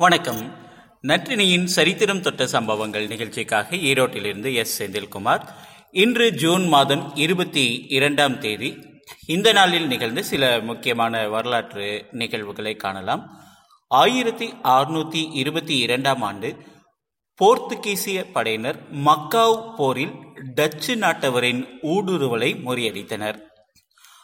வணக்கம். நற்றினியின் சரித்திரம் தொட்ட சம்பவங்கள் நிகழ்ச்சிக்காக ஈரோட்டிலிருந்து எஸ். செந்தில்குமார். இன்று ஜூன் மாதம் இருபத்தி இரண்டாம் தேதி இந்த நாளில் நிகழ்ந்த சில முக்கியமான வரலாற்று நிகழ்வுகளை காணலாம். ஆயிரத்தி அறுநூத்தி இருபத்தி இரண்டாம் ஆண்டு போர்த்துகீசிய படையினர் மக்காவ் போரில் டச்சு நாட்டவரின் ஊடுருவலை முறியடித்தனர்.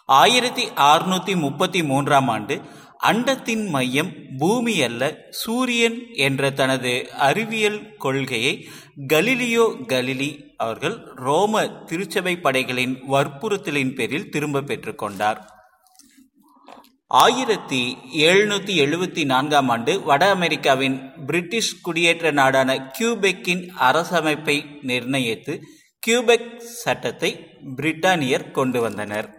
ஆயிரத்தி அறுநூத்தி முப்பத்தி மூன்றாம் ஆண்டு அண்டத்தின் மையம் பூமி அல்ல சூரியன் என்ற தனது அறிவியல் கொள்கையை கலிலியோ கலிலி அவர்கள் ரோம திருச்சபை படைகளின் வற்புறுத்தலின் பேரில் திரும்ப பெற்றுக்கொண்டார் ஆயிரத்தி எழுநூத்தி எழுபத்தி நான்காம் ஆண்டு வட அமெரிக்காவின் பிரிட்டிஷ் குடியேற்ற நாடான கியூபெக்கின் அரசமைப்பை நிர்ணயித்து கியூபெக் சட்டத்தை பிரிட்டானியர் கொண்டு வந்தனர்.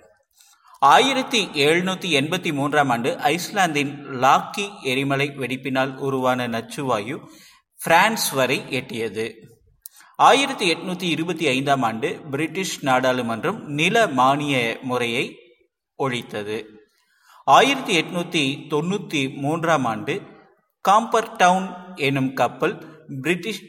ஆயிரத்தி எழுநூத்தி எண்பத்தி மூன்றாம் ஆண்டு ஐஸ்லாந்தின் லாக்கி எரிமலை வெடிப்பினால் உருவான நச்சுவாயு பிரான்ஸ் வரை எட்டியது. ஆயிரத்தி எட்நூத்தி இருபத்தி ஐந்தாம் ஆண்டு பிரிட்டிஷ் நாடாளுமன்றம் நில மானிய முறையை ஒழித்தது. ஆயிரத்தி எட்நூத்தி தொண்ணூத்தி மூன்றாம் ஆண்டு காம்பர் டவுன் எனும் கப்பல் பிரிட்டிஷ்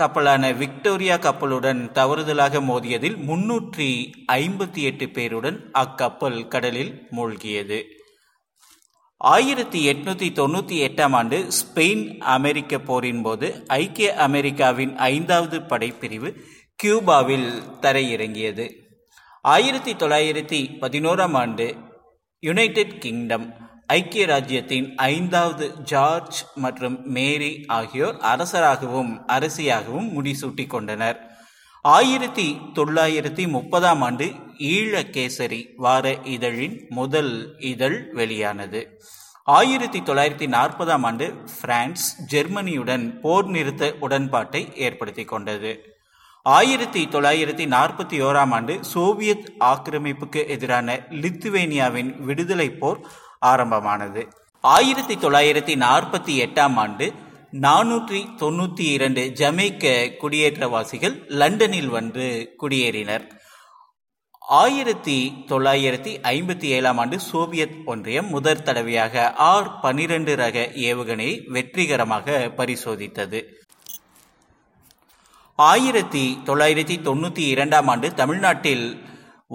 கப்பலான விக்டோரியா கப்பலுடன் தவறுதலாக மோதியதில் முன்னூற்றி ஐம்பத்தி எட்டு பேருடன் அக்கப்பல் கடலில் மூழ்கியது. ஆயிரத்தி எட்நூத்தி தொண்ணூத்தி எட்டாம் ஆண்டு ஸ்பெயின் அமெரிக்க போரின் போது ஐக்கிய அமெரிக்காவின் ஐந்தாவது படைப்பிரிவு கியூபாவில் தரையிறங்கியது. ஆயிரத்தி தொள்ளாயிரத்தி பதினோராம் ஆண்டு யுனைடெட் கிங்டம் ஐக்கிய ராஜ்யத்தின் ஐந்தாவது ஜார்ஜ் மற்றும் மேரி ஆகியோர் அரசராகவும் அரசியாகவும் முடிசூட்டிக் கொண்டனர். ஆயிரத்தி தொள்ளாயிரத்தி முப்பதாம் ஆண்டு ஈழகேசரி வார இதழின் முதல் இதழ் வெளியானது. ஆயிரத்தி தொள்ளாயிரத்தி நாற்பதாம் ஆண்டு பிரான்ஸ் ஜெர்மனியுடன் போர் நிறுத்த உடன்பாட்டை ஏற்படுத்தி கொண்டது. ஆயிரத்தி தொள்ளாயிரத்தி நாற்பத்தி ஓராம் ஆண்டு சோவியத் ஆக்கிரமிப்புக்கு எதிரான லித்துவேனியாவின் விடுதலை போர் ஆரம்பமானது. ஆயிரத்தி தொள்ளாயிரத்தி நாற்பத்தி எட்டாம் ஆண்டு நானூற்றி தொண்ணூற்றி இரண்டு ஜமேக்க குடியேற்றவாசிகள் லண்டனில் வந்து குடியேறினர். ஆயிரத்தி தொள்ளாயிரத்தி ஐம்பத்தி ஏழாம் ஆண்டு சோவியத் ஒன்றியம் முதற் தடவையாக ஆர் பனிரெண்டு ரக ஏவுகணையை வெற்றிகரமாக பரிசோதித்தது. ஆயிரத்தி தொள்ளாயிரத்தி தொண்ணூற்றி இரண்டாம் ஆண்டு தமிழ்நாட்டில்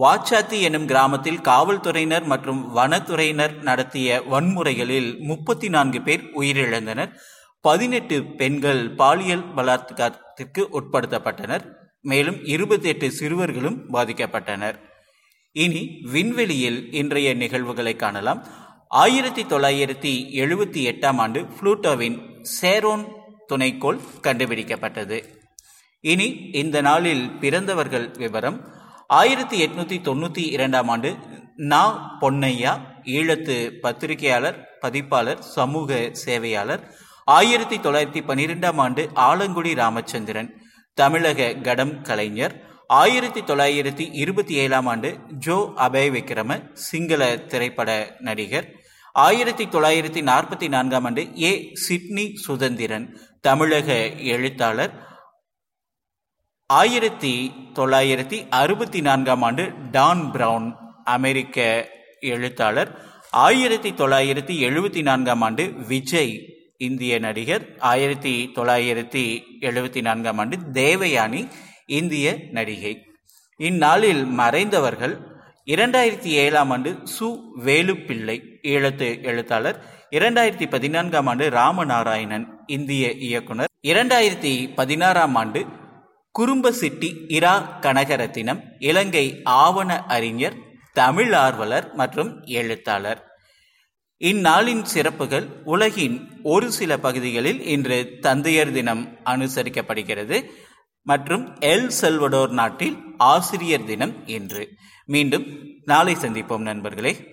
வாச்சாத்தி எனும் கிராமத்தில் காவல்துறையினர் மற்றும் வனத்துறையினர் நடத்திய வன்முறைகளில் முப்பத்தி நான்கு பேர் உயிரிழந்தனர். பதினெட்டு பெண்கள் பாலியல் பலாத்காரத்திற்கு உட்படுத்தப்பட்டனர். மேலும் இருபத்தி எட்டு சிறுவர்களும் பாதிக்கப்பட்டனர். இனி விண்வெளியில் இன்றைய நிகழ்வுகளை காணலாம். ஆயிரத்தி தொள்ளாயிரத்தி எழுபத்தி எட்டாம் ஆண்டு புளூட்டோவின் சேரோன் துணைக்கோள் கண்டுபிடிக்கப்பட்டது. இனி இந்த நாளில் பிறந்தவர்கள் விவரம். ஆயிரத்தி எட்நூத்தி தொண்ணூத்தி இரண்டாம் ஆண்டு நா பொன்னையா ஈழத்து பத்திரிகையாளர் பதிப்பாளர் சமூக சேவையாளர். ஆயிரத்தி தொள்ளாயிரத்தி பனிரெண்டாம் ஆண்டு ஆலங்குடி ராமச்சந்திரன் தமிழக கடம் கலைஞர். ஆயிரத்தி தொள்ளாயிரத்தி இருபத்தி ஏழாம் ஆண்டு ஜோ அபய் விக்ரம சிங்கள திரைப்பட நடிகர். ஆயிரத்தி தொள்ளாயிரத்தி நாற்பத்தி நான்காம் ஆண்டு ஏ சிட்னி சுதந்திரன் தமிழக எழுத்தாளர். ஆயிரத்தி தொள்ளாயிரத்தி அறுபத்தி நான்காம் ஆண்டு டான் பிரவுன் அமெரிக்க எழுத்தாளர். ஆயிரத்தி தொள்ளாயிரத்தி எழுபத்தி நான்காம் ஆண்டு விஜய் இந்திய நடிகர். ஆயிரத்தி தொள்ளாயிரத்தி எழுபத்தி நான்காம் ஆண்டு தேவயானி இந்திய நடிகை. இந்நாளில் மறைந்தவர்கள் இரண்டாயிரத்தி ஏழாம் ஆண்டு சு. வேலுப்பிள்ளை ஈழத்து எழுத்தாளர். இரண்டாயிரத்தி பதினான்காம் ஆண்டு ராமநாராயணன் இந்திய இயக்குனர். இரண்டாயிரத்தி பதினாறாம் ஆண்டு குறும்பசிட்டி இரா கனகரத்தினம் இலங்கை ஆவண அறிஞர் தமிழ் ஆர்வலர் மற்றும் எழுத்தாளர். இந்நாளின் சிறப்புகள் உலகின் ஒரு சில பகுதிகளில் இன்று தந்தையர் தினம் அனுசரிக்கப்படுகிறது. மற்றும் எல் செல்வடோர் நாட்டில் ஆசிரியர் தினம் இன்று. மீண்டும் நாளை சந்திப்போம் நண்பர்களே.